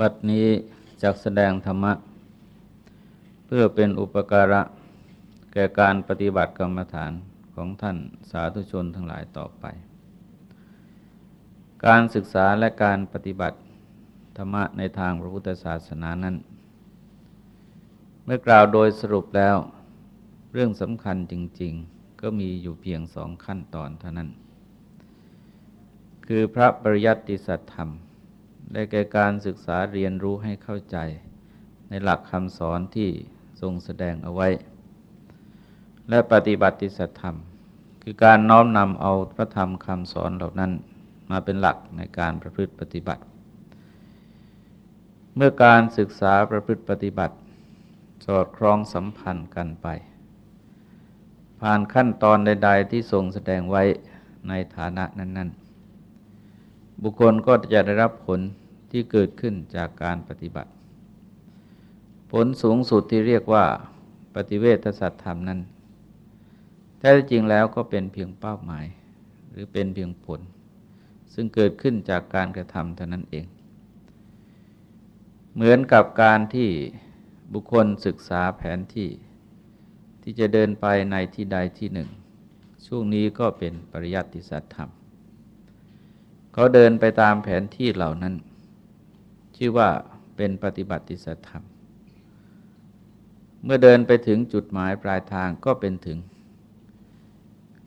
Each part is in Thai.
บัดนี้จักแสดงธรรมะ เพื่อเป็นอุปการะ แก่การปฏิบัติกรรมฐานของท่านสาธุชนทั้งหลายต่อไป การศึกษาและการปฏิบัติธรรมะในทางพระพุทธศาสนานั้น เมื่อกล่าวโดยสรุปแล้ว เรื่องสำคัญจริง ๆ ก็มีอยู่เพียงสองขั้นตอนเท่านั้น คือพระปริยัติสัตธรรม ได้แก่การศึกษาเรียนรู้ให้เข้าใจ ในหลักคำสอนที่ทรงแสดงเอาไว้ และปฏิบัติสัธรรม คือการน้อมนำเอาพระธรรมคำสอนเหล่านั้นมาเป็นหลักในการประพฤติปฏิบัติ เมื่อการศึกษาประพฤติปฏิบัติ สอดคล้องสัมพันธ์กันไป ผ่านขั้นตอนใด ๆ ที่ทรงแสดงไว้ในฐานะนั้น ๆ บุคคลก็จะได้รับผล ที่เกิดขึ้นจากการปฏิบัติ ผลสูงสุดที่เรียกว่าปฏิเวทสัตธรรมนั้น แท้จริงแล้วก็เป็นเพียงเป้าหมาย หรือเป็นเพียงผล ซึ่งเกิดขึ้นจากการกระทำเท่านั้นเอง เหมือนกับการที่บุคคลศึกษาแผนที่ ที่จะเดินไปในที่ใดที่หนึ่ง ช่วงนี้ก็เป็นปริยัติสัตธรรม เขาเดินไปตามแผนที่เหล่านั้น ชื่อว่าเป็นปฏิบัติสัธรรม เมื่อเดินไปถึงจุดหมายปลายทางก็เป็นถึง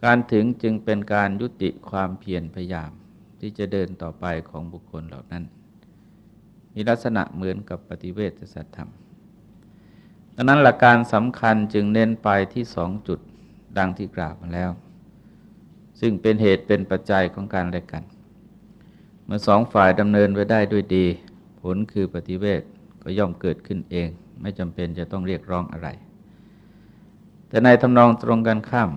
การถึงจึงเป็นการยุติความเพียรพยายามที่จะเดินต่อไปของบุคคลเหล่านั้น มีลักษณะเหมือนกับปฏิเวทสัตธรรมดังนั้นหลักการสำคัญจึงเน้นไปที่สองจุดดังที่กล่าวมาแล้ว ซึ่งเป็นเหตุเป็นปัจจัยของการแลกกัน เมื่อสองฝ่ายดำเนินไปได้ด้วยดี ผลคือปฏิเวทก็ย่อมเกิดขึ้นเอง ไม่จำเป็นจะต้องเรียกร้องอะไร แต่ในทำนองตรงกันข้าม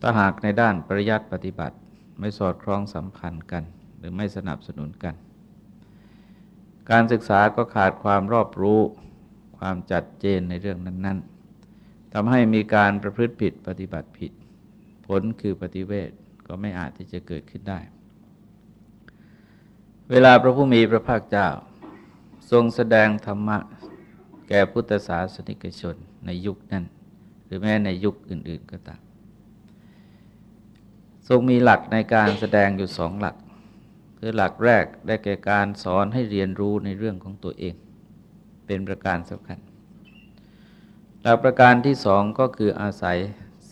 ถ้าหากในด้านปริยัติปฏิบัติไม่สอดคล้องสัมพันธ์กัน หรือไม่สนับสนุนกัน การศึกษาก็ขาดความรอบรู้ ความจัดเจนในเรื่องนั้น ๆทำให้มีการประพฤติผิดปฏิบัติผิด ผลคือปฏิเวทก็ไม่อาจที่จะเกิดขึ้นได้ เวลาพระผู้มีพระภาคเจ้า ทรงแสดงธรรมะแก่พุทธศาสนิกชนในยุคนั้น หรือแม้ในยุคอื่น ๆก็ตาม ทรงมีหลักในการแสดงอยู่สองหลัก คือหลักแรกได้แก่การสอนให้เรียนรู้ในเรื่องของตัวเอง เป็นประการสำคัญ หลักประการที่สองก็คืออาศัย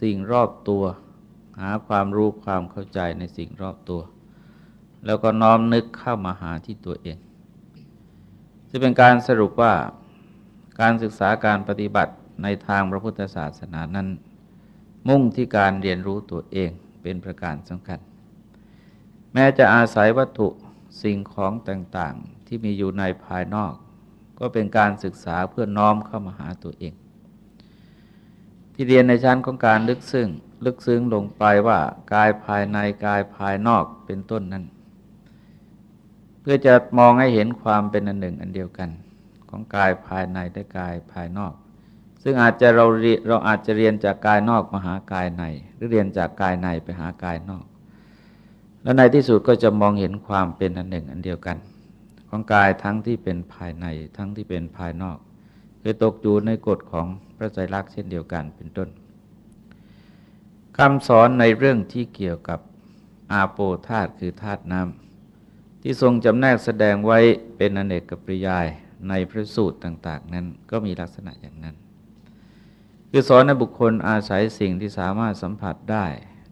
สิ่งรอบตัว หาความรู้ความเข้าใจในสิ่งรอบตัว แล้วก็น้อมนึกเข้ามาหาที่ตัวเอง จะเป็นการสรุปว่าการศึกษาการปฏิบัติในทางพระพุทธศาสนานั้น มุ่งที่การเรียนรู้ตัวเองเป็นประการสำคัญ แม้จะอาศัยวัตถุสิ่งของต่างๆ ที่มีอยู่ในภายนอก ก็เป็นการศึกษาเพื่อน้อมเข้ามาหาตัวเอง ที่เรียนในชั้นของการลึกซึ้งลึกซึ้งลงไปว่ากายภายในกายภายนอกเป็นต้นนั้น พื่อจะมองให้เห็นความเป็นอันหนึ่งอันเดียวกัน ของกายภายในและกายภายนอก ซึ่งอาจจะเราเราอาจจะเรียนจากกายนอกมาหากายใน หรือเรียนจากกายในไปหากายนอก แล้วในที่สุดก็จะมองเห็นความเป็นอันหนึ่งอันเดียวกัน ของกายทั้งที่เป็นภายในทั้งที่เป็นภายนอกคือตกอยู่ในกฎของพระใจรักเช่นเดียวกันเป็นต้นคำสอนในเรื่องที่เกี่ยวกับอาโปธาตุคือธาตุน้ำ ที่ทรงจำแนกแสดงไว้เป็นอเนกกับปริยายในพระสูตรต่าง ๆ นั้นก็มีลักษณะอย่างนั้น คือสอนในบุคคลอาศัยสิ่งที่สามารถสัมผัสได้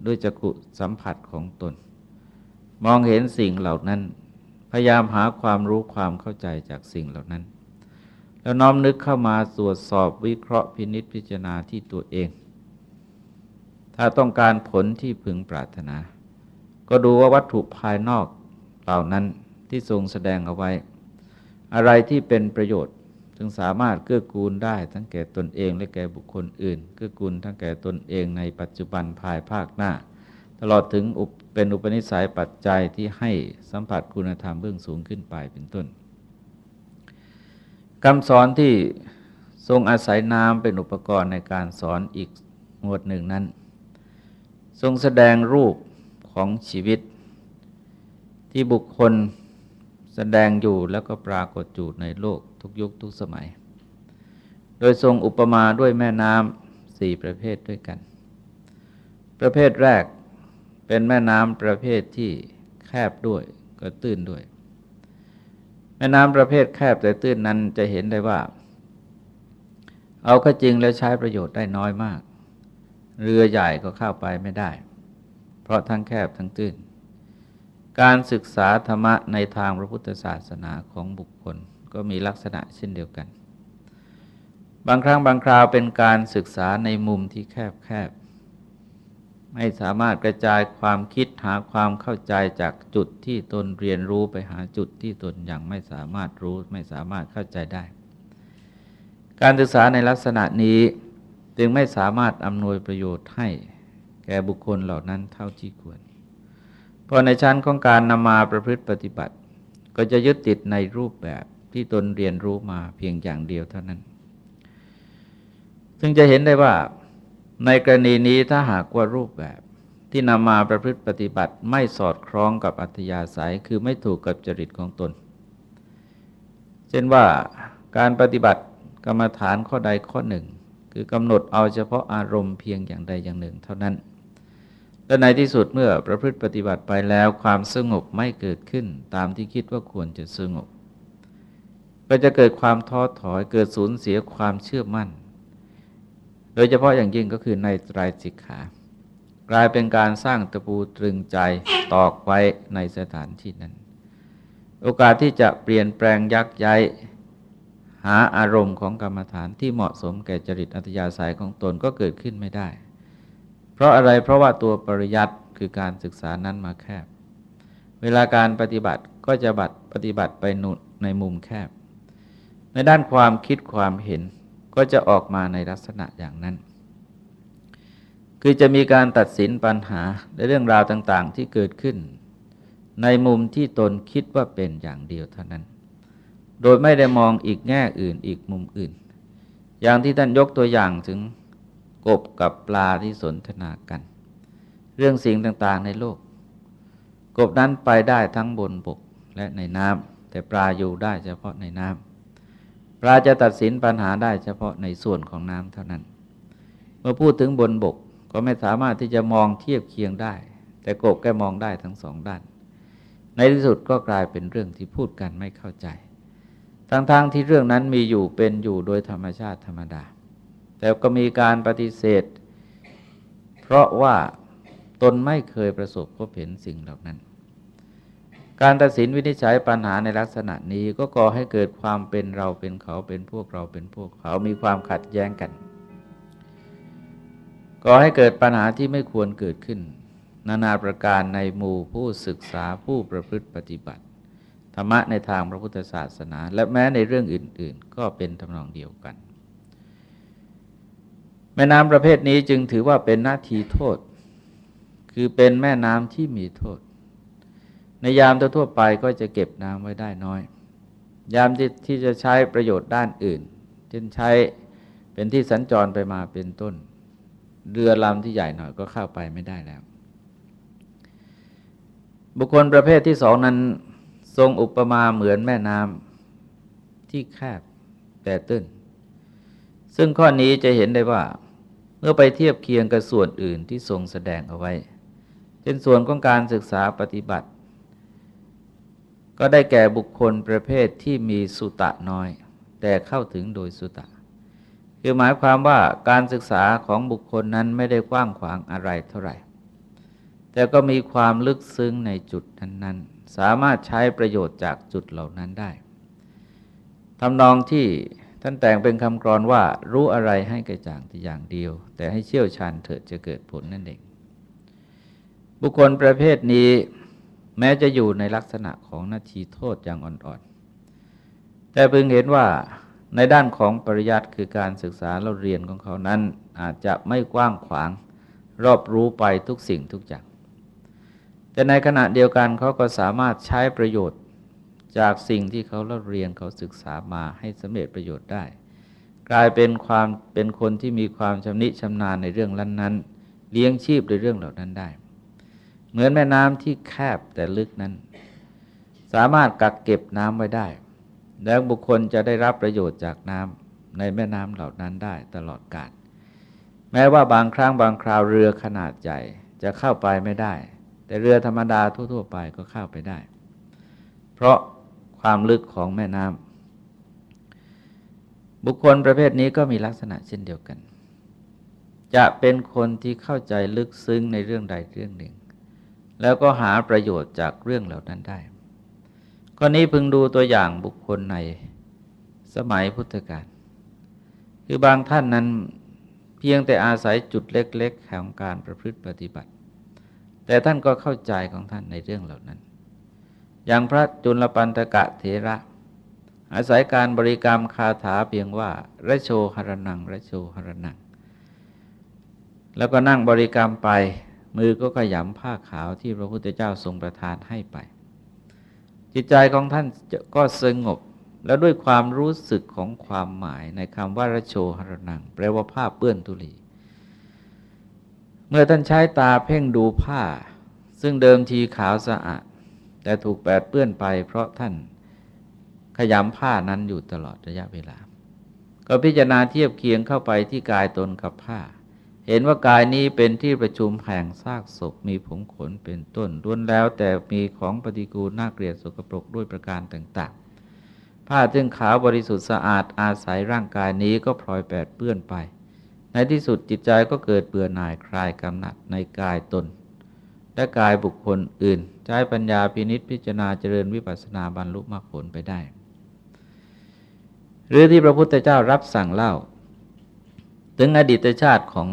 ด้วยจักรุสัมผัสของตน มองเห็นสิ่งเหล่านั้น พยายามหาความรู้ความเข้าใจจากสิ่งเหล่านั้น แล้วน้อมนึกเข้ามาตรวจสอบวิเคราะห์พินิษพิจารณาที่ตัวเอง ถ้าต้องการผลที่พึงปรารถนา ก็ดูว่าวัตถุภายนอก เหล่านั้นที่ทรงแสดงเอาไว้ อะไรที่เป็นประโยชน์จึงสามารถเกื้อกูลได้ทั้งแก่ตนเองและแก่บุคคลอื่น เกื้อกูลทั้งแก่ตนเองในปัจจุบันภายภาคหน้า ตลอดถึงเป็นอุปนิสัยปัจจัยที่ให้สัมผัสคุณธรรมเบื้องสูงขึ้นไปเป็นต้นคำสอนที่ทรงอาศัยน้ำเป็นอุปกรณ์ในการสอนอีกหมวดหนึ่งนั้น ทรงแสดงรูปของชีวิต ที่บุคคลแสดงอยู่แล้วก็ปรากฏอยู่ในโลกทุกยุคทุกสมัย โดยทรงอุปมาด้วยแม่น้ำสี่ประเภทด้วยกัน ประเภทแรกเป็นแม่น้ำประเภทที่แคบด้วยก็ตื้นด้วย แม่น้ำประเภทแคบแต่ตื้นนั้นจะเห็นได้ว่า เอาก็จริงแล้วใช้ประโยชน์ได้น้อยมาก เรือใหญ่ก็เข้าไปไม่ได้ เพราะทั้งแคบทั้งตื้น การศึกษาธรรมะในทางพระพุทธศาสนาของบุคคลก็มีลักษณะเช่นเดียวกัน บางครั้งบางคราวเป็นการศึกษาในมุมที่แคบแคบไม่สามารถกระจายความคิดหาความเข้าใจจากจุดที่ตนเรียนรู้ไปหาจุดที่ตนยังไม่สามารถรู้ไม่สามารถเข้าใจได้ การศึกษาในลักษณะนี้จึงไม่สามารถอำนวยประโยชน์ให้แก่บุคคลเหล่านั้นเท่าที่ควร พอในชั้นของการนำมาประพฤติปฏิบัติ ก็จะยึดติดในรูปแบบที่ตนเรียนรู้มาเพียงอย่างเดียวเท่านั้น ซึ่งจะเห็นได้ว่าในกรณีนี้ถ้าหากว่ารูปแบบที่นำมาประพฤติปฏิบัติไม่สอดคล้องกับอัธยาศัยคือไม่ถูกกับจริตของตน เช่นว่าการปฏิบัติกรรมฐานข้อใดข้อหนึ่ง คือกำหนดเอาเฉพาะอารมณ์เพียงอย่างใดอย่างหนึ่ง เท่านั้น และในที่สุดเมื่อประพฤติปฏิบัติไปแล้วความสงบไม่เกิดขึ้นตามที่คิดว่าควรจะสงบ ก็จะเกิดความท้อถอยเกิดสูญเสียความเชื่อมั่น โดยเฉพาะอย่างยิ่งก็คือในไตรสิกขา กลายเป็นการสร้างตะปูตรึงใจตอกไว้ในสถานที่นั้น โอกาสที่จะเปลี่ยนแปลงยักย้ายหาอารมณ์ของกรรมฐานที่เหมาะสมแก่จริตอัตยาศัยของตนก็เกิดขึ้นไม่ได้ ราะอะไรเพราะว่าตัวปริยัติคือการศึกษานั้นมาแคบ เวลาการปฏิบัติก็จะบัดปฏิบัติไปนุในมุมแคบ ในด้านความคิดความเห็นก็จะออกมาในลักษณะอย่างนั้น คือจะมีการตัดสินปัญหาในเรื่องราวต่างๆที่เกิดขึ้น ในมุมที่ตนคิดว่าเป็นอย่างเดียวเท่านั้น โดยไม่ได้มองอีกแง่อื่นอีกมุมอื่น อย่างที่ท่านยกตัวอย่างถึง กบกับปลาที่สนทนากัน เรื่องสิ่งต่างๆในโลก กบนั้นไปได้ทั้งบนบกและในน้ำแต่ปลาอยู่ได้เฉพาะในน้ำปลาจะตัดสินปัญหาได้เฉพาะในส่วนของน้ำเท่านั้น เมื่อพูดถึงบนบกก็ไม่สามารถที่จะมองเทียบเคียงได้ แต่กบแกมองได้ทั้งสองด้าน ในที่สุดก็กลายเป็นเรื่องที่พูดกันไม่เข้าใจ ทั้งๆทที่เรื่องนั้นมีอยู่เป็นอยู่โดยธรรมชาติธรรมดา แต่ก็มีการปฏิเสธ เพราะว่าตนไม่เคยประสบพบเห็นสิ่งเหล่านั้น การตัดสินวินิจฉัยปัญหาในลักษณะนี้ก็ก่อให้เกิดความเป็นเราเป็นเขาเป็นพวกเราเป็นพวกเขามีความขัดแย้งกันก่อให้เกิดปัญหาที่ไม่ควรเกิดขึ้น นานาประการในหมู่ผู้ศึกษาผู้ประพฤติปฏิบัติ ธรรมะในทางพระพุทธศาสนา และแม้ในเรื่องอื่น ๆ ก็เป็นทำนองเดียวกัน แม่น้ำประเภทนี้จึงถือว่าเป็นหน้าทีโทษ คือเป็นแม่น้ำที่มีโทษ ในยามทั่วไปก็จะเก็บน้ำไว้ได้น้อย ยามที่ที่จะใช้ประโยชน์ด้านอื่นเช่นใช้เป็นที่สัญจรไปมาเป็นต้น เรือลำที่ใหญ่หน่อยก็เข้าไปไม่ได้แล้ว บุคคลประเภทที่สองนั้นทรงอุปมาเหมือนแม่น้ำที่แคบแต่ตื้นซึ่งข้อนี้จะเห็นได้ว่า เมื่อไปเทียบเคียงกับส่วนอื่นที่ทรงแสดงเอาไว้ เช่นส่วนของการศึกษาปฏิบัติ ก็ได้แก่บุคคลประเภทที่มีสุตะน้อย แต่เข้าถึงโดยสุตะ คือหมายความว่าการศึกษาของบุคคลนั้นไม่ได้กว้างขวางอะไรเท่าไหร่ แต่ก็มีความลึกซึ้งในจุดนั้นๆ สามารถใช้ประโยชน์จากจุดเหล่านั้นได้ทำนองที่ ท่านแต่งเป็นคำกรอนว่ารู้อะไรให้กระจ่างแต่อย่างเดียว แต่ให้เชี่ยวชาญเถิดจะเกิดผลนั่นเอง บุคคลประเภทนี้ แม้จะอยู่ในลักษณะของนาทีโทษอย่างอ่อนๆ แต่เพิ่งเห็นว่าในด้านของปริยัติคือการศึกษาเราเรียนของเขานั้น อาจจะไม่กว้างขวาง รอบรู้ไปทุกสิ่งทุกอย่าง แต่ในขณะเดียวกันเขาก็สามารถใช้ประโยชน์ จากสิ่งที่เขาเล่าเรียนเขาศึกษามาให้สำเร็จประโยชน์ได้ กลายเป็นความเป็นคนที่มีความชำนิชำนาญในเรื่องนั้นๆเลี้ยงชีพในเรื่องเหล่านั้นได้ เหมือนแม่น้ำที่แคบแต่ลึกนั้น สามารถกักเก็บน้ำไว้ได้ แล้วบุคคลจะได้รับประโยชน์จากน้ำในแม่น้ำเหล่านั้นได้ตลอดกาลแม้ว่าบางครั้งบางคราวเรือขนาดใหญ่จะเข้าไปไม่ได้ แต่เรือธรรมดาทั่ว ๆ ไปก็เข้าไปได้ เพราะ ความลึกของแม่น้ำบุคคลประเภทนี้ก็มีลักษณะเช่นเดียวกัน จะเป็นคนที่เข้าใจลึกซึ้งในเรื่องใดเรื่องหนึ่ง แล้วก็หาประโยชน์จากเรื่องเหล่านั้นได้ข้อนี้พึงดูตัวอย่างบุคคลในสมัยพุทธกาลคือบางท่านนั้นเพียงแต่อาศัยจุดเล็ก ๆ ของการประพฤติปฏิบัติ แต่ท่านก็เข้าใจของท่านในเรื่องเหล่านั้น อย่างพระจุลปันตกะเถระ อาศัยการบริกรรมคาถาเพียงว่าระโชหรนังระโชหรนัง แล้วก็นั่งบริกรรมไป มือก็ขยำผ้าขาวที่พระพุทธเจ้าทรงประทานให้ไป จิตใจของท่านก็สงบ แล้วด้วยความรู้สึกของความหมายในคำว่าระโชหรนัง แปลว่าผ้าเปื้อนทุลีเมื่อท่านใช้ตาเพ่งดูผ้า ซึ่งเดิมทีขาวสะอาด แต่ถูกแปดเปื้อนไปเพราะท่านขยำผ้านั้นอยู่ตลอดระยะเวลา ก็พิจารณาเทียบเคียงเข้าไปที่กายตนกับผ้า เห็นว่ากายนี้เป็นที่ประชุมแห่งซากศพมีผมขนเป็นต้นล้วนแล้วแต่มีของปฏิกูลน่าเกลียดสกปรกด้วยประการต่างๆ ผ้าจึงขาวบริสุทธิ์สะอาดอาศัยร่างกายนี้ก็พลอยแปดเปื้อนไป ในที่สุดจิตใจก็เกิดเบื่อหน่ายคลายกำหนัดในกายตน และกายบุคคลอื่น ใช้ปัญญาพินิษพิจารณาเจริญวิปัสสนาบรรลุมรรคผลไปได้ หรือที่พระพุทธเจ้ารับสั่งเล่า ถึงอดีตชาติของ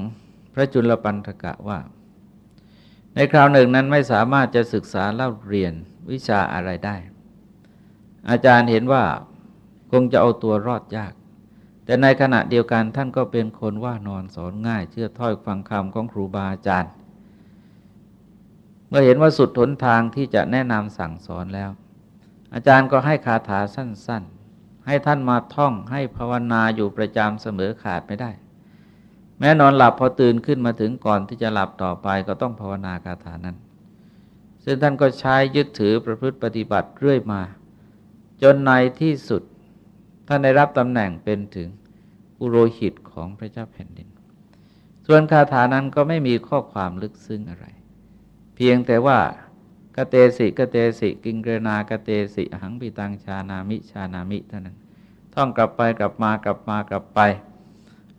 พระจุลปันธกะว่า ในคราวหนึ่งนั้นไม่สามารถจะศึกษาเล่าเรียนวิชาอะไรได้ อาจารย์เห็นว่าคงจะเอาตัวรอดยาก แต่ในขณะเดียวกันท่านก็เป็นคนว่านอนสอนง่าย เชื่อถ้อยฟังคำของครูบาอาจารย์ เมื่อเห็นว่าสุดทนทางที่จะแนะนำสั่งสอนแล้ว อาจารย์ก็ให้คาถาสั้น ๆ ให้ท่านมาท่องให้ภาวนาอยู่ประจำเสมอขาดไม่ได้ แม้นอนหลับพอตื่นขึ้นมาถึงก่อนที่จะหลับต่อไปก็ต้องภาวนาคาถานั้น ซึ่งท่านก็ใช้ยึดถือประพฤติปฏิบัติเรื่อยมา จนในที่สุด ท่านได้รับตำแหน่งเป็นถึงอุโรหิตของพระเจ้าแผ่นดิน ส่วนคาถานั้นก็ไม่มีข้อความลึกซึ้งอะไร เพียงแต่ว่ากเตสิกเตสิกิงเกนากเตสิหังปิตังชานามิชานามิเท่านั้น ท่องกลับไปกลับมากลับมากลับไป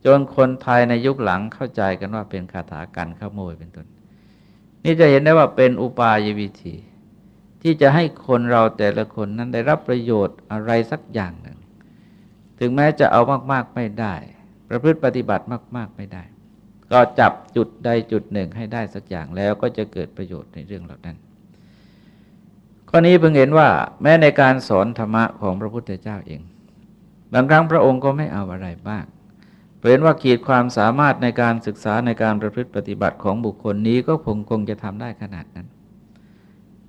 จนคนไทยในยุคหลังเข้าใจกันว่าเป็นคาถากันขโมยเป็นต้นนี่จะเห็นได้ว่าเป็นอุปายวิธี ที่จะให้คนเราแต่ละคนนั้นได้รับประโยชน์อะไรสักอย่างหนึ่ง ถึงแม้จะเอามาก ๆ ไม่ได้ ประพฤติปฏิบัติมาก ๆ ไม่ได้ ก็จับจุดใดจุดหนึ่งให้ได้สักอย่างแล้วก็จะเกิดประโยชน์ในเรื่องเหล่านั้น ข้อนี้เพิ่งเห็นว่า แม้ในการสอนธรรมะของพระพุทธเจ้าเอง บางครั้งพระองค์ก็ไม่เอาอะไรบ้างเห็นว่าขีดความสามารถในการศึกษาในการประพฤติปฏิบัติของบุคคลนี้ก็คงคงจะทำได้ขนาดนั้น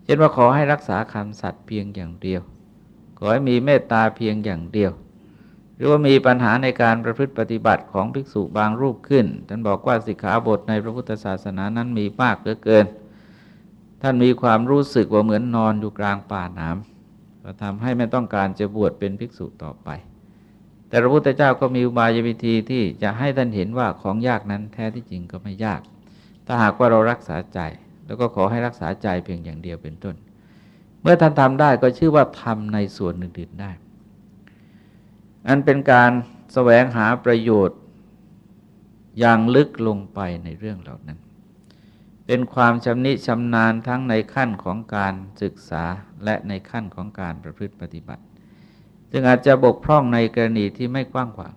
เช่นว่าขอให้รักษาคำสัตย์เพียงอย่างเดียว ขอให้มีเมตตาเพียงอย่างเดียว รือว่ามีปัญหาในการประพฤติปฏิบัติของภิกษุบางรูปขึ้น ท่านบอกว่าสิกขาบทในพระพุทธศาสนานั้นมีมากเหลือเกิน ท่านมีความรู้สึกว่าเหมือนนอนอยู่กลางป่าหนามก็ทำให้ไม่ต้องการจะบวชเป็นภิกษุต่อไป แต่พระพุทธเจ้าก็มีอุบายวิธีที่จะให้ท่านเห็นว่าของยากนั้นแท้ที่จริงก็ไม่ยาก ถ้าหากว่าเรารักษาใจ แล้วก็ขอให้รักษาใจเพียงอย่างเดียวเป็นต้น เมื่อท่านทำได้ก็ชื่อว่าทำในส่วนอื่นๆได้ อันเป็นการแสวงหาประโยชน์อย่างลึกลงไปในเรื่องเหล่านั้น เป็นความชำนิชำนาญทั้งในขั้นของการศึกษาและในขั้นของการประพฤติปฏิบัติจึงอาจจะบกพร่องในกรณีที่ไม่กว้างขวาง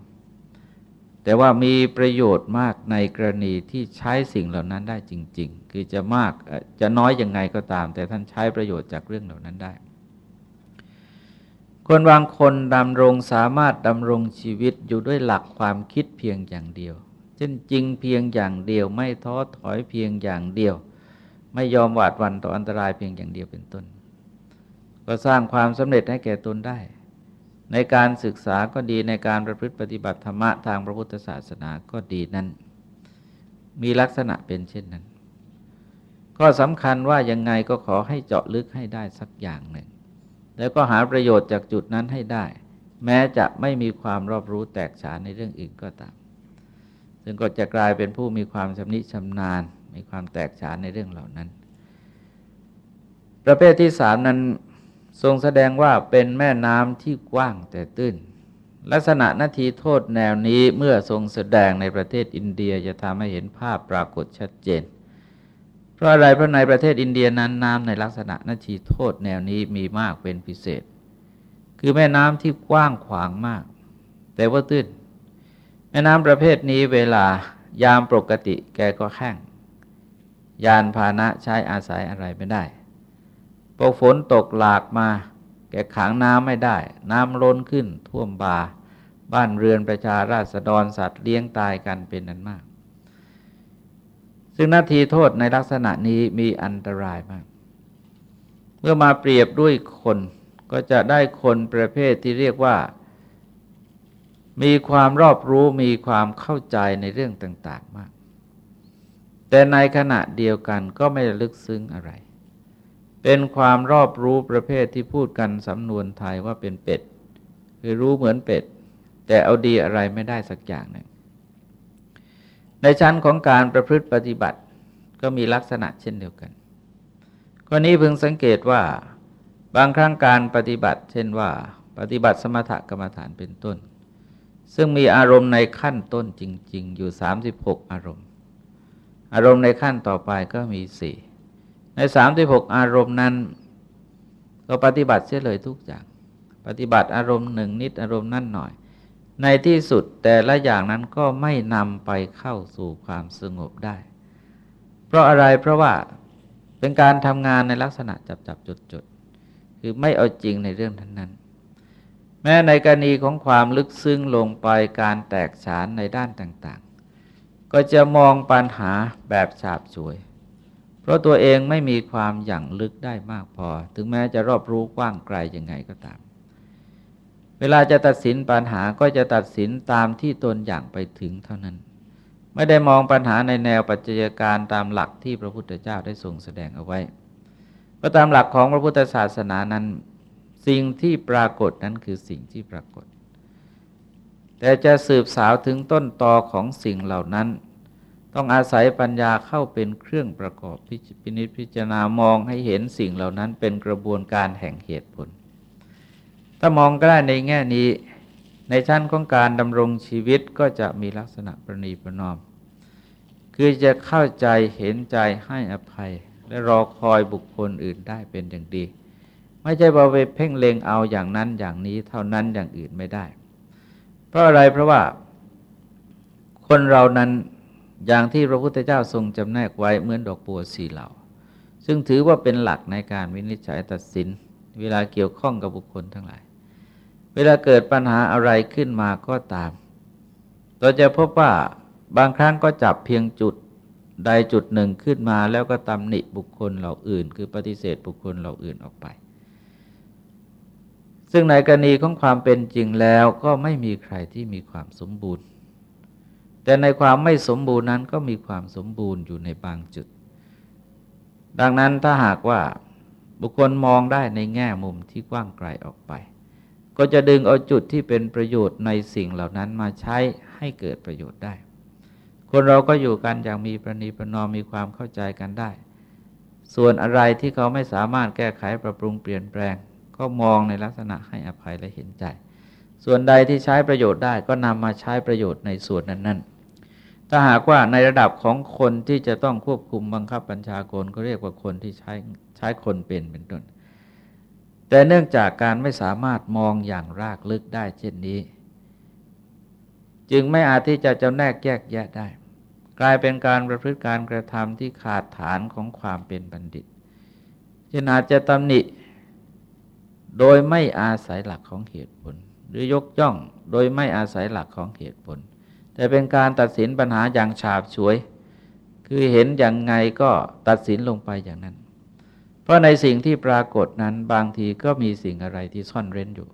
แต่ว่ามีประโยชน์มากในกรณีที่ใช้สิ่งเหล่านั้นได้จริง ๆ คือจะมากจะน้อยยังไงก็ตาม แต่ท่านใช้ประโยชน์จากเรื่องเหล่านั้นได้ คนบางคนดำรงสามารถดำรงชีวิตอยู่ด้วยหลักความคิดเพียงอย่างเดียวเช่นจริงเพียงอย่างเดียวไม่ท้อถอยเพียงอย่างเดียว ไม่ยอมหวาดวันต่ออันตรายเพียงอย่างเดียวเป็นต้น ก็สร้างความสำเร็จให้แก่ตนได้ ในการศึกษาก็ดีในการประพฤติปฏิบัติธรรมะทางพระพุทธศาสนาก็ดีนั้น มีลักษณะเป็นเช่นนั้น ก็สำคัญว่ายังไงก็ขอให้เจาะลึกให้ได้สักอย่างหนึ่ง แล้วก็หาประโยชน์จากจุดนั้นให้ได้ แม้จะไม่มีความรอบรู้แตกฉานในเรื่องอื่นก็ตาม ซึ่งก็จะกลายเป็นผู้มีความชำนิชำนาญ มีความแตกฉานในเรื่องเหล่านั้น ประเภทที่สามนั้นทรงแสดงว่าเป็นแม่น้ำที่กว้างแต่ตื้น ลักษณะนาทีโทษแนวนี้เมื่อทรงแสดงในประเทศอินเดียจะทำให้เห็นภาพปรากฏชัดเจน ราะอะไรเพราะในประเทศอินเดียนั้นน้ำในลักษณะนาทีโทษแนวนี้มีมากเป็นพิเศษ คือแม่น้ำที่กว้างขวางมาก แต่ว่าตื้น แม่น้ำประเภทนี้เวลายามปกติแกก็แห้งยานพาหนะใช้อาศัยอะไรไม่ได้พอฝนตกหลากมา แกขังน้ำไม่ได้ น้ำล้นขึ้นท่วมบา บ้านเรือนประชาราษฎรสัตว์เลี้ยงตายกันเป็นนั้นมาก ซึ่งนาทีโทษในลักษณะนี้มีอันตรายมาก เมื่อมาเปรียบด้วยคนก็จะได้คนประเภทที่เรียกว่า มีความรอบรู้มีความเข้าใจในเรื่องต่าง ๆมาก แต่ในขณะเดียวกันก็ไม่ลึกซึ้งอะไร เป็นความรอบรู้ประเภทที่พูดกันสำนวนไทยว่าเป็นเป็ด คือรู้เหมือนเป็ด แต่เอาดีอะไรไม่ได้สักอย่างหนึ่ง ในชั้นของการประพฤติปฏิบัติก็มีลักษณะเช่นเดียวกันข้อนี้พึงสังเกตว่าบางครั้งการปฏิบัติ เช่นว่า ปฏิบัติสมถกรรมฐานเป็นต้น ซึ่งมีอารมณ์ในขั้นต้นจริง ๆ อยู่ 36 อารมณ์ อารมณ์ในขั้นต่อไปก็มีสี่ในสามที่หกอารมณ์นั้น ก็ปฏิบัติเสียเลยทุกอย่าง ปฏิบัติอารมณ์หนึ่งนิดอารมณ์นั่นหน่อย ในที่สุดแต่ละอย่างนั้นก็ไม่นำไปเข้าสู่ความสงบได้ เพราะอะไรเพราะว่าเป็นการทำงานในลักษณะจับจับจุดจุดคือไม่เอาจริงในเรื่องนั้นนั้น แม้ในกรณีของความลึกซึ้งลงไปการแตกฉานในด้านต่างๆ ก็จะมองปัญหาแบบฉาบฉวย เพราะตัวเองไม่มีความหยั่งลึกได้มากพอ ถึงแม้จะรอบรู้กว้างไกลยังไงก็ตาม เวลาจะตัดสินปัญหาก็จะตัดสินตามที่ตนอย่างไปถึงเท่านั้น ไม่ได้มองปัญหาในแนวปัจจัยการตามหลักที่พระพุทธเจ้าได้ทรงแสดงเอาไว้เพราะตามหลักของพระพุทธศาสนานั้น สิ่งที่ปรากฏนั้นคือสิ่งที่ปรากฏ แต่จะสืบสาวถึงต้นตอของสิ่งเหล่านั้น ต้องอาศัยปัญญาเข้าเป็นเครื่องประกอบพินิจพิจารณามองให้เห็นสิ่งเหล่านั้นเป็นกระบวนการแห่งเหตุผล ถ้ามองก็ได้ในแง่นี้ ในชั้นของการดำรงชีวิตก็จะมีลักษณะประนีประนอม คือจะเข้าใจเห็นใจให้อภัย และรอคอยบุคคลอื่นได้เป็นอย่างดี ไม่ใช่บาไปเพ่งเลงเอาอย่างนั้นอย่างนี้เท่านั้นอย่างอื่นไม่ได้ เพราะอะไรเพราะว่า คนเรานั้นอย่างที่พระพุทธเจ้าทรงจำแนกไว้เหมือนดอกบัวสีเหล่า ซึ่งถือว่าเป็นหลักในการวินิจฉัยตัดสิน เวลาเกี่ยวข้องกับบุคคลทั้งหลาย เวลาเกิดปัญหาอะไรขึ้นมาก็ตาม เราจะพบว่าบางครั้งก็จับเพียงจุดใดจุดหนึ่งขึ้นมาแล้วก็ตำหนิบุคคลเหล่าอื่น คือปฏิเสธบุคคลเหล่าอื่นออกไป ซึ่งในกรณีของความเป็นจริงแล้วก็ไม่มีใครที่มีความสมบูรณ์ แต่ในความไม่สมบูรณ์นั้นก็มีความสมบูรณ์อยู่ในบางจุด ดังนั้นถ้าหากว่าบุคคลมองได้ในแง่มุมที่กว้างไกลออกไป ก็จะดึงเอาจุดที่เป็นประโยชน์ในสิ่งเหล่านั้นมาใช้ให้เกิดประโยชน์ได้ คนเราก็อยู่กันอย่างมีประนีประนอมมีความเข้าใจกันได้ ส่วนอะไรที่เขาไม่สามารถแก้ไขปรับปรุงเปลี่ยนแปลง ก็มองในลักษณะให้อภัยและเห็นใจ ส่วนใดที่ใช้ประโยชน์ได้ก็นำมาใช้ประโยชน์ในส่วนนั้น ๆถ้าหากว่าในระดับของคนที่จะต้องควบคุมบังคับบัญชาคนก็เรียกว่าคนที่ใช้ใช้คนเป็นเป็นต้น แต่เนื่องจากการไม่สามารถมองอย่างรากลึกได้เช่นนี้ จึงไม่อาจที่จะจำแนกแยกแยะได้ กลายเป็นการประพฤติการกระทำที่ขาดฐานของความเป็นบัณฑิตเช่นอาจจะตำหนิ โดยไม่อาศัยหลักของเหตุผล หรือยกย่องโดยไม่อาศัยหลักของเหตุผล แต่เป็นการตัดสินปัญหาอย่างฉาบฉวย คือเห็นอย่างไงก็ตัดสินลงไปอย่างนั้น เพราะในสิ่งที่ปรากฏนั้นบางทีก็มีสิ่งอะไรที่ซ่อนเร้นอยู่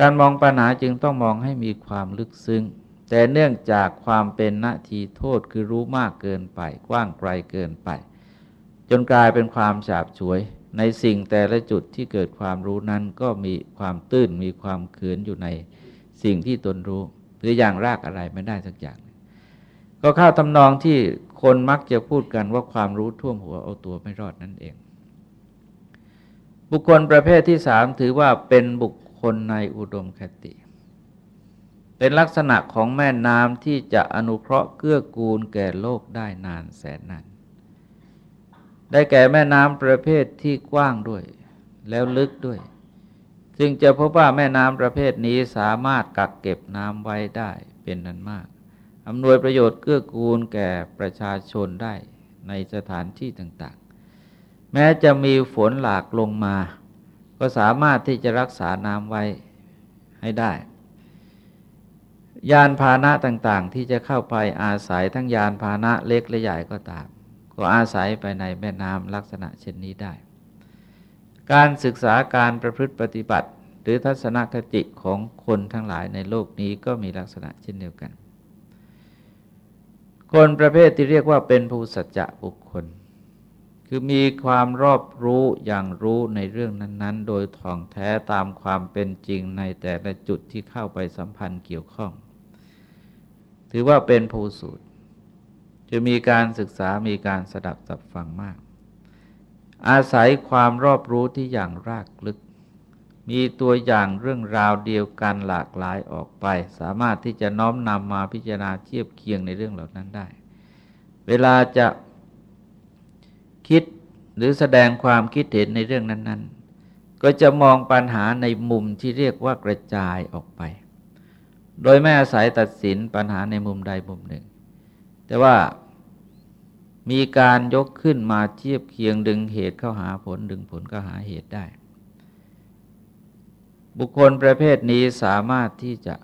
การมองปัญหาจึงต้องมองให้มีความลึกซึ้ง แต่เนื่องจากความเป็นนาทีโทษคือรู้มากเกินไป กว้างไกลเกินไป จนกลายเป็นความฉาบฉวย ในสิ่งแต่ละจุดที่เกิดความรู้นั้นก็มีความตื้นมีความเขืนอยู่ในสิ่งที่ตนรู้หรืออย่างรากอะไรไม่ได้สักอย่าง ก็เข้าทำนองที่คนมักจะพูดกันว่าความรู้ท่วมหัวเอาตัวไม่รอดนั่นเอง บุคคลประเภทที่สามถือว่าเป็นบุคคลในอุดมคติ เป็นลักษณะของแม่น้ำที่จะอนุเคราะห์เกื้อกูลแก่โลกได้นานแสนนานได้แก่แม่น้ำประเภทที่กว้างด้วย แล้วลึกด้วย ซึ่งจะพบว่าแม่น้ำประเภทนี้สามารถกักเก็บน้ำไว้ได้เป็นนันมากอำนวยประโยชน์เกื้อกูลแก่ประชาชนได้ในสถานที่ต่าง แม้จะมีฝนหลากลงมา ก็สามารถที่จะรักษาน้ำไว้ให้ได้ ยานพาหนะต่างๆ ที่จะเข้าไปอาศัยทั้งยานพาหนะเล็กและใหญ่ก็ตาม ก็อาศัยไปในแม่น้ำลักษณะเช่นนี้ได้ การศึกษาการประพฤติปฏิบัติ หรือทัศนคติของคนทั้งหลายในโลกนี้ก็มีลักษณะเช่นเดียวกัน คนประเภทที่เรียกว่าเป็นภูสัจจะบุคคล คือมีความรอบรู้อย่างรู้ในเรื่องนั้น ๆ โดยท่องแท้ตามความเป็นจริงในแต่ละจุดที่เข้าไปสัมพันธ์เกี่ยวข้อง ถือว่าเป็นภูสูตร จะมีการศึกษามีการสดับสับฟังมาก อาศัยความรอบรู้ที่อย่างรากลึก มีตัวอย่างเรื่องราวเดียวกันหลากหลายออกไป สามารถที่จะน้อมนำมาพิจารณาเทียบเคียงในเรื่องเหล่านั้นได้ เวลาจะ คิดหรือแสดงความคิดเห็นในเรื่องนั้น ๆ ก็จะมองปัญหาในมุมที่เรียกว่ากระจายออกไป โดยไม่อาศัยตัดสินปัญหาในมุมใดมุมหนึ่ง แต่ว่ามีการยกขึ้นมาเทียบเคียงดึงเหตุเข้าหาผลดึงผลเข้าหาเหตุได้ บุคคลประเภทนี้สามารถที่จะ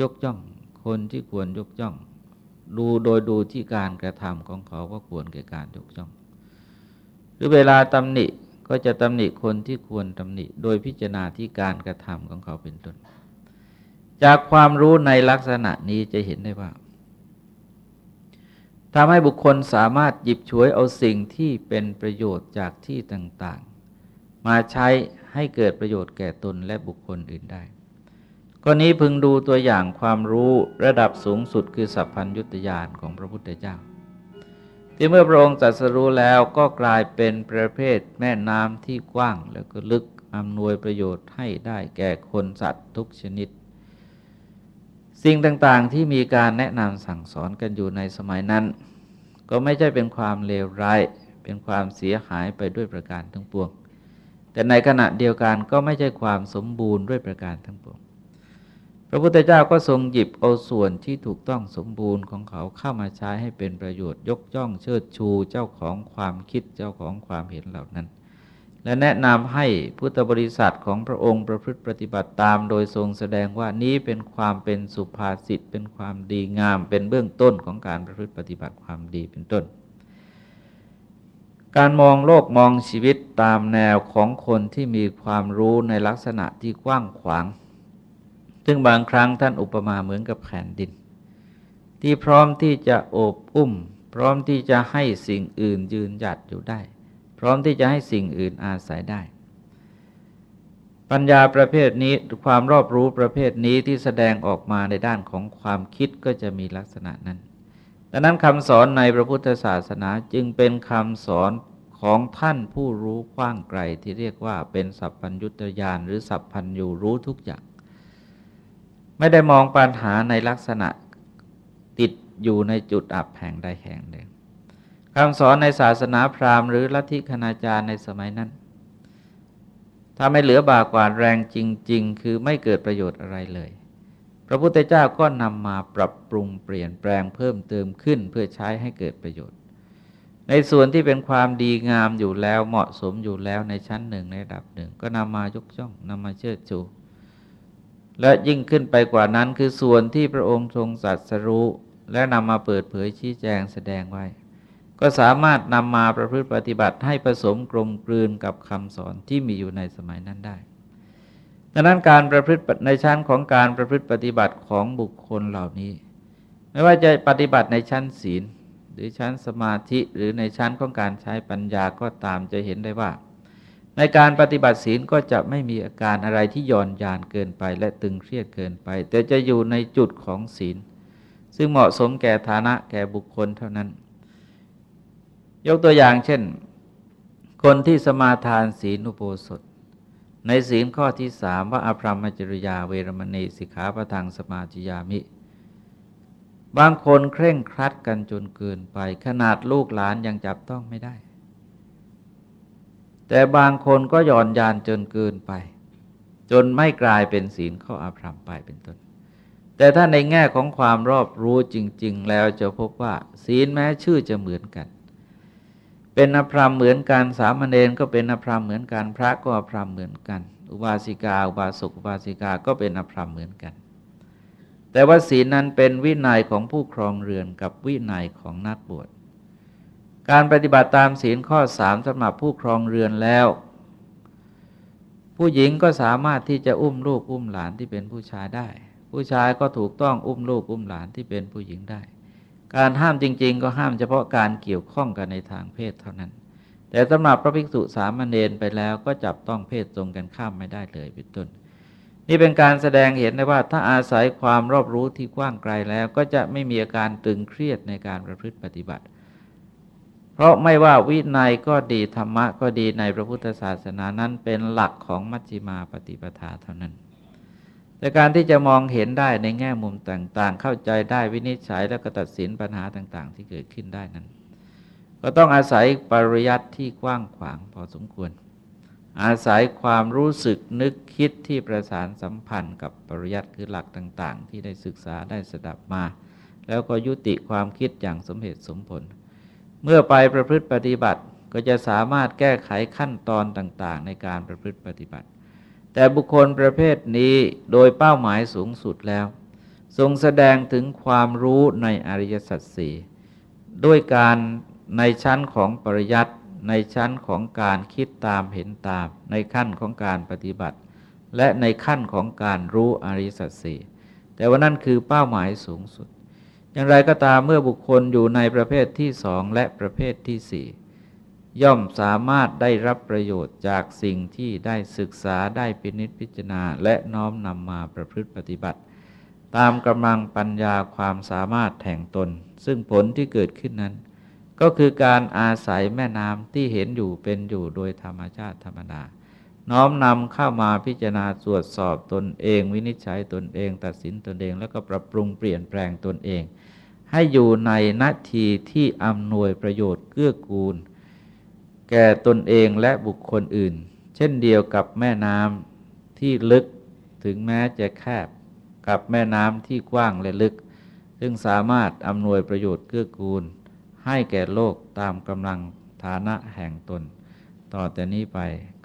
ยกย่องคนที่ควรยกย่อง ดูโดยดูที่การกระทำของเขาว่าควรแก่การยกย่อง หรือเวลาตำหนิก็จะตำหนิคนที่ควรตำหนิ โดยพิจารณาที่การกระทำของเขาเป็นต้น จากความรู้ในลักษณะนี้จะเห็นได้ว่าทำให้บุคคลสามารถหยิบฉวยเอาสิ่งที่เป็นประโยชน์จากที่ต่างๆ มาใช้ให้เกิดประโยชน์แก่ตนและบุคคลอื่นได้ก้อนนี้พึงดูตัวอย่างความรู้ระดับสูงสุดคือสัพพัญยุตยานของพระพุทธเจ้า ที่เมื่อพระองค์ตรัสรู้แล้วก็กลายเป็นประเภทแม่น้ำที่กว้างแล้วก็ลึกอำนวยประโยชน์ให้ได้แก่คนสัตว์ทุกชนิด สิ่งต่างๆที่มีการแนะนำสั่งสอนกันอยู่ในสมัยนั้น ก็ไม่ใช่เป็นความเลวร้าย เป็นความเสียหายไปด้วยประการทั้งปวง แต่ในขณะเดียวกันก็ไม่ใช่ความสมบูรณ์ด้วยประการทั้งปวง พระพุทธเจ้าก็ทรงหยิบเอาส่วนที่ถูกต้องสมบูรณ์ของเขาเข้ามาใช้ให้เป็นประโยชน์ยกย่องเชิดชูเจ้าของความคิดเจ้าของความเห็นเหล่านั้น และแนะนำให้พุทธบริษัทของพระองค์ประพฤติปฏิบัติตาม โดยทรงแสดงว่านี้เป็นความเป็นสุภาษิตเป็นความดีงาม เป็นเบื้องต้นของการประพฤติปฏิบัติความดีเป็นต้น การมองโลกมองชีวิตตามแนวของคนที่มีความรู้ในลักษณะที่กว้างขวาง ซึ่งบางครั้งท่านอุปมาเหมือนกับแผ่นดิน ที่พร้อมที่จะโอบอุ้ม พร้อมที่จะให้สิ่งอื่นยืนหยัดอยู่ได้ พร้อมที่จะให้สิ่งอื่นอาศัยได้ ปัญญาประเภทนี้ความรอบรู้ประเภทนี้ที่แสดงออกมาในด้านของความคิดก็จะมีลักษณะนั้นดังนั้นคำสอนในพระพุทธศาสนาจึงเป็นคำสอนของท่านผู้รู้กว้างไกลที่เรียกว่าเป็นสัพพัญญุตยานหรือสัพพัญญูรู้ทุกอย่าง ไม่ได้มองปัญหาในลักษณะติดอยู่ในจุดอับแห่งใดแห่งหนึ่งคำสอนในศาสนาพราหมณ์หรือลัทธิคณาจารย์ในสมัยนั้น ถ้าไม่เหลือบากว่าแรงจริง ๆ คือไม่เกิดประโยชน์อะไรเลย พระพุทธเจ้าก็นำมาปรับปรุงเปลี่ยนแปลงเพิ่มเติมขึ้นเพื่อใช้ให้เกิดประโยชน์ ในส่วนที่เป็นความดีงามอยู่แล้วเหมาะสมอยู่แล้วในชั้นหนึ่งในระดับหนึ่ง ก็นำมายกย่องนำมาเชิดชู และยิ่งขึ้นไปกว่านั้นคือส่วนที่พระองค์ทรงสัตสรู้และนำมาเปิดเผยชี้แจงแสดงไว้ ก็สามารถนำมาประพฤติปฏิบัติให้ผสมกลมกลืนกับคำสอนที่มีอยู่ในสมัยนั้นได้ดังนั้นการประพฤติในชั้นของการประพฤติปฏิบัติของบุคคลเหล่านี้ ไม่ว่าจะปฏิบัติในชั้นศีล หรือชั้นสมาธิหรือในชั้นของการใช้ปัญญาก็ตามจะเห็นได้ว่า ในการปฏิบัติศีลก็จะไม่มีอาการอะไรที่ย่อนยานเกินไป และตึงเครียดเกินไป แต่จะอยู่ในจุดของศีล ซึ่งเหมาะสมแก่ฐานะแก่บุคคลเท่านั้น ยกตัวอย่างเช่น คนที่สมาทานศีลอุโบสถ ในศีลข้อที่สามว่าอภรรมจริยาเวรมณีสิกขาประทังสมาธิยามิ บางคนเคร่งครัดกันจนเกินไป ขนาดลูกหลานยังจับต้องไม่ได้ แต่บางคนก็หย่อนยานจนเกินไป จนไม่กลายเป็นศีลข้ออาพรมไปเป็นต้น แต่ถ้าในแง่ของความรอบรู้จริง ๆ แล้วจะพบว่า ศีลแม้ชื่อจะเหมือนกัน เป็นอภรรมเหมือนกันสามเณรก็เป็นอภรรมเหมือนกัน พระก็อภรรมเหมือนกัน อุบาสิกาอุบาสกอุบาสิกาก็เป็นอภรรมเหมือนกัน แต่ว่าศีลนั้นเป็นวินัยของผู้ครองเรือนกับวินัยของนักบวช การปฏิบัติตามศีลข้อสามสำหรับผู้ครองเรือนแล้ว ผู้หญิงก็สามารถที่จะอุ้มลูกอุ้มหลานที่เป็นผู้ชายได้ ผู้ชายก็ถูกต้องอุ้มลูกอุ้มหลานที่เป็นผู้หญิงได้ การห้ามจริง ๆ ก็ห้ามเฉพาะการเกี่ยวข้องกันในทางเพศเท่านั้น แต่สำหรับพระภิกษุสามเณรไปแล้วก็จับต้องเพศตรงกันข้ามไม่ได้เลยเป็นต้นนี่เป็นการแสดงเห็นได้ว่าถ้าอาศัยความรอบรู้ที่กว้างไกลแล้วก็จะไม่มีอาการตึงเครียดในการประพฤติปฏิบัติ เพราะไม่ว่าวินัยก็ดีธรรมะก็ดีในพระพุทธศาสนานั้นเป็นหลักของมัชฌิมาปฏิปทาเท่านั้น แต่การที่จะมองเห็นได้ในแง่มุมต่างๆ เข้าใจได้วินิจฉัยและก็ตัดสินปัญหาต่างๆ ที่เกิดขึ้นได้นั้น ก็ต้องอาศัยปริยัติที่กว้างขวางพอสมควร อาศัยความรู้สึกนึกคิดที่ประสานสัมพันธ์กับปริยัติคือหลักต่าง ๆ ที่ได้ศึกษาได้สดับมา แล้วก็ยุติความคิดอย่างสมเหตุสมผล เมื่อไปประพฤติปฏิบัติก็จะสามารถแก้ไขขั้นตอนต่างๆ ในการประพฤติปฏิบัติ แต่บุคคลประเภทนี้โดยเป้าหมายสูงสุดแล้ว ทรงแสดงถึงความรู้ในอริยสัจสี่ด้วยการในชั้นของปริยัติในชั้นของการคิดตามเห็นตาม ในขั้นของการปฏิบัติ และในขั้นของการรู้อริยสัจสี่แต่ว่านั่นคือเป้าหมายสูงสุด อย่างไรก็ตามเมื่อบุคคลอยู่ในประเภทที่สองและประเภทที่สี่ย่อมสามารถได้รับประโยชน์จากสิ่งที่ได้ศึกษาได้พินิจพิจารณา และน้อมนำมาประพฤติปฏิบัติ ตามกำลังปัญญาความสามารถแห่งตน ซึ่งผลที่เกิดขึ้นนั้น ก็คือการอาศัยแม่น้ำที่เห็นอยู่เป็นอยู่โดยธรรมชาติธรรมดา น้อมนำเข้ามาพิจารณาตรวจสอบตนเอง วินิจฉัยตนเอง ตัดสินตนเอง แล้วก็ปรับปรุงเปลี่ยนแปลงตนเอง ให้อยู่ในนาทีที่อำนวยประโยชน์เกื้อกูล แก่ตนเองและบุคคลอื่น เช่นเดียวกับแม่น้ำที่ลึกถึงแม้จะแคบกับแม่น้ำที่กว้างและลึก ซึ่งสามารถอำนวยประโยชน์เกื้อกูล ให้แก่โลกตามกำลังฐานะแห่งตน ต่อแต่นี้ไป